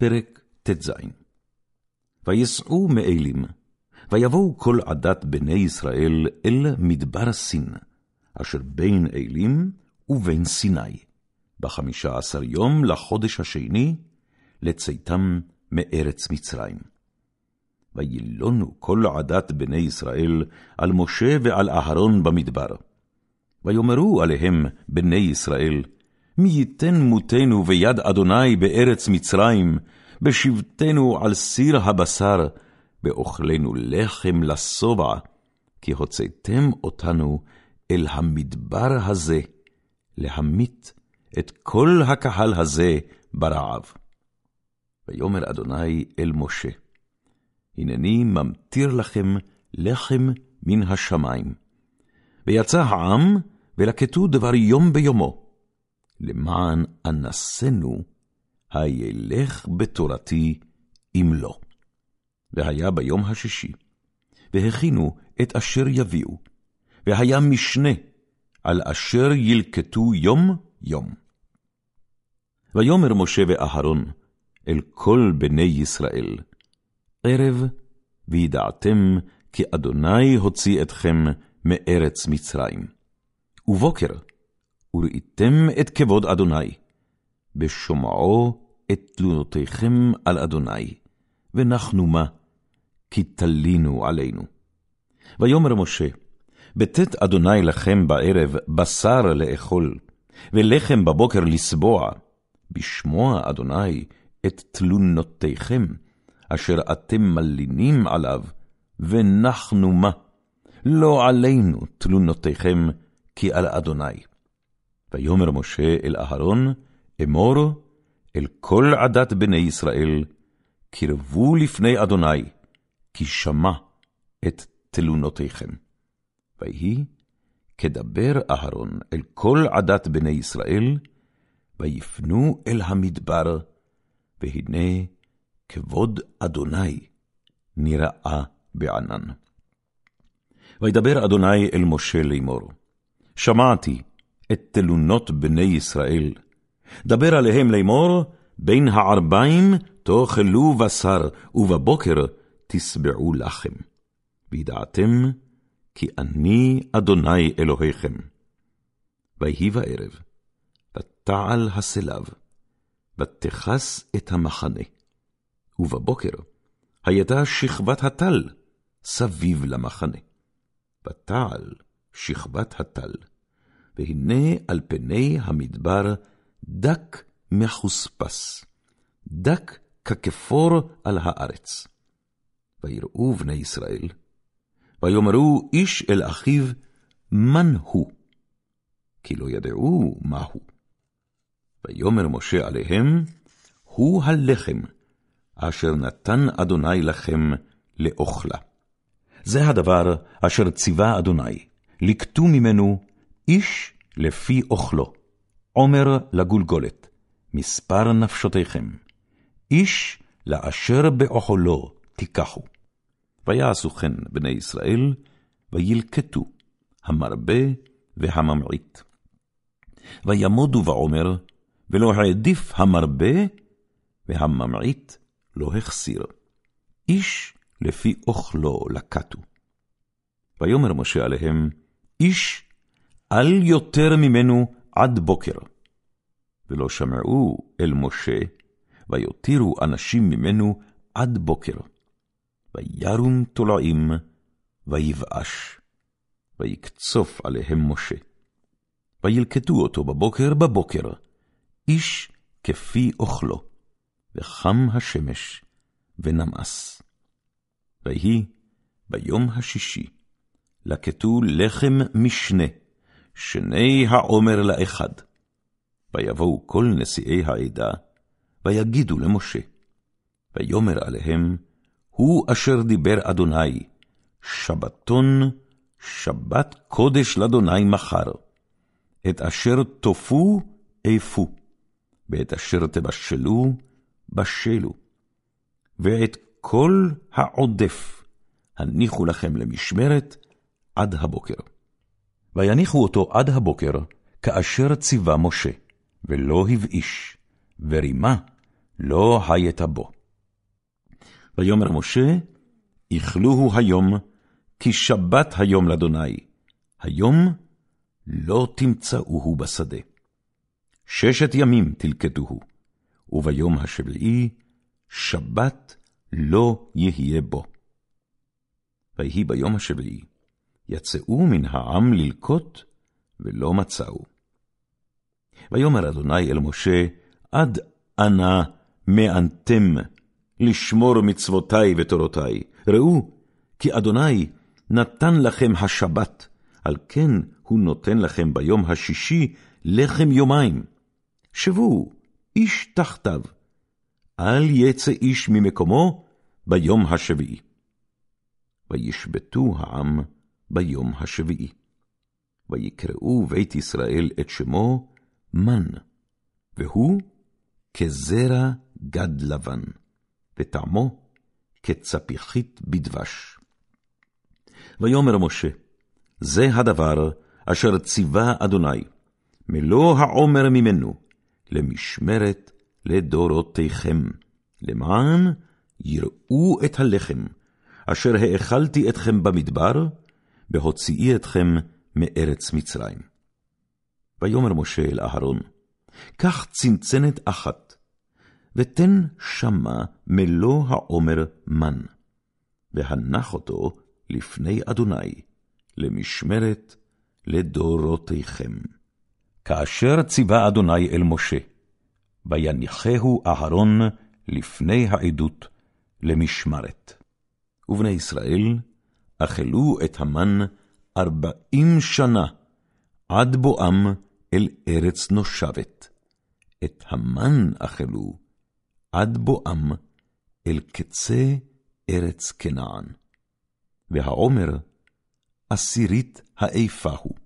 פרק ט"ז ויסעו מאלים, ויבואו כל עדת בני ישראל אל מדבר סין, אשר בין אלים ובין סיני, בחמישה עשר יום לחודש השני, לצאתם מארץ מצרים. וילונו כל עדת בני ישראל על משה ועל אהרון במדבר. ויאמרו עליהם בני ישראל, מי ייתן מותנו ביד אדוני בארץ מצרים, בשבתנו על סיר הבשר, באוכלנו לחם לשובע, כי הוצאתם אותנו אל המדבר הזה, להמית את כל הקהל הזה ברעב. ויאמר אדוני אל משה, הנני ממטיר לכם לחם מן השמיים. ויצא העם, ולקטו דבר יום ביומו, למען אנסנו, הילך בתורתי אם לא. והיה ביום השישי, והכינו את אשר יביאו, והיה משנה על אשר ילקטו יום יום. ויאמר משה ואהרון אל כל בני ישראל, ערב, וידעתם כי אדוני הוציא אתכם מארץ מצרים. ובוקר, וראיתם את כבוד אדוני, בשומעו את תלונותיכם על אדוני, ונחנו מה, כי תלינו עלינו. ויאמר משה, בטאת אדוני לכם בערב בשר לאכול, ולחם בבוקר לסבוע, בשמוע אדוני את תלונותיכם, אשר אתם מלינים עליו, ונחנו מה, לא עלינו תלונותיכם, כי על אדוני. ויאמר משה אל אהרון, אמור אל כל עדת בני ישראל, קרבו לפני אדוני, כי שמע את תלונותיכם. ויהי כדבר אהרון אל כל עדת בני ישראל, ויפנו אל המדבר, והנה כבוד אדוני נראה בענן. וידבר אדוני אל משה לאמור, שמעתי את תלונות בני ישראל, דבר עליהם לאמור, בין הערביים תאכלו בשר, ובבוקר תשבעו לחם. וידעתם כי אני אדוני אלוהיכם. ויהי בערב, ותעל הסלב, ותכס את המחנה. ובבוקר הייתה שכבת הטל סביב למחנה. ותעל שכבת הטל, והנה על פני המדבר דק מחוספס, דק ככפור על הארץ. ויראו בני ישראל, ויאמרו איש אל אחיו, מן הוא? כי לא ידעו מהו. ויאמר משה עליהם, הוא הלחם, אשר נתן אדוני לכם לאוכלה. זה הדבר אשר ציווה אדוני, לקטו ממנו איש לפי אוכלו. עומר לגולגולת, מספר נפשותיכם, איש לאשר באוכלו תיקחו. ויעשו כן בני ישראל, וילקטו המרבה והממעיט. וימודו בעומר, ולא העדיף המרבה, והממעיט לא החסיר. איש לפי אוכלו לקטו. ויאמר משה עליהם, איש אל יותר ממנו עד בוקר. ולא שמעו אל משה, ויותירו אנשים ממנו עד בוקר. וירום תולעים, ויבאש, ויקצוף עליהם משה. וילקטו אותו בבוקר בבוקר, איש כפי אוכלו, וחם השמש, ונמאס. ויהי ביום השישי, לקטו לחם משנה, שני העומר לאחד. ויבואו כל נשיאי העדה, ויגידו למשה. ויאמר עליהם, הוא אשר דיבר אדוני, שבתון, שבת קודש לאדוני מחר. את אשר תופו, אפו, ואת אשר תבשלו, בשלו. ואת כל העודף הניחו לכם למשמרת עד הבוקר. ויניחו אותו עד הבוקר, כאשר ציווה משה, ולא הבאיש, ורימה לא היית בו. ויאמר משה, איכלוהו היום, כי שבת היום לאדוני, היום לא תמצאוהו בשדה. ששת ימים תלכדוהו, וביום השביעי שבת לא יהיה בו. ויהי ביום השביעי, יצאו מן העם ללקוט, ולא מצאו. ויאמר אדוני אל משה, עד אנה מענתם לשמור מצוותי ותורותי. ראו, כי אדוני נתן לכם השבת, על כן הוא נותן לכם ביום השישי לחם יומיים. שבו, איש תחתיו, אל יצא איש ממקומו ביום השביעי. וישבתו העם ביום השביעי. ויקראו בית ישראל את שמו מן, והוא כזרע גד לבן, וטעמו כצפיחית בדבש. ויאמר משה, זה הדבר אשר ציווה אדוני, מלוא העומר ממנו, למשמרת לדורותיכם, למען יראו את הלחם, אשר האכלתי אתכם במדבר, בהוציאי אתכם מארץ מצרים. ויאמר משה אל אהרון, קח צנצנת אחת, ותן שמה מלוא העומר מן, והנח אותו לפני אדוני, למשמרת לדורותיכם. כאשר ציווה אדוני אל משה, ויניחהו אהרון לפני העדות למשמרת. ובני ישראל אכלו את המן ארבעים שנה, עד בואם אל ארץ נושבת. את המן אכלו, עד בואם אל קצה ארץ כנען. והעומר עשירית האיפה הוא.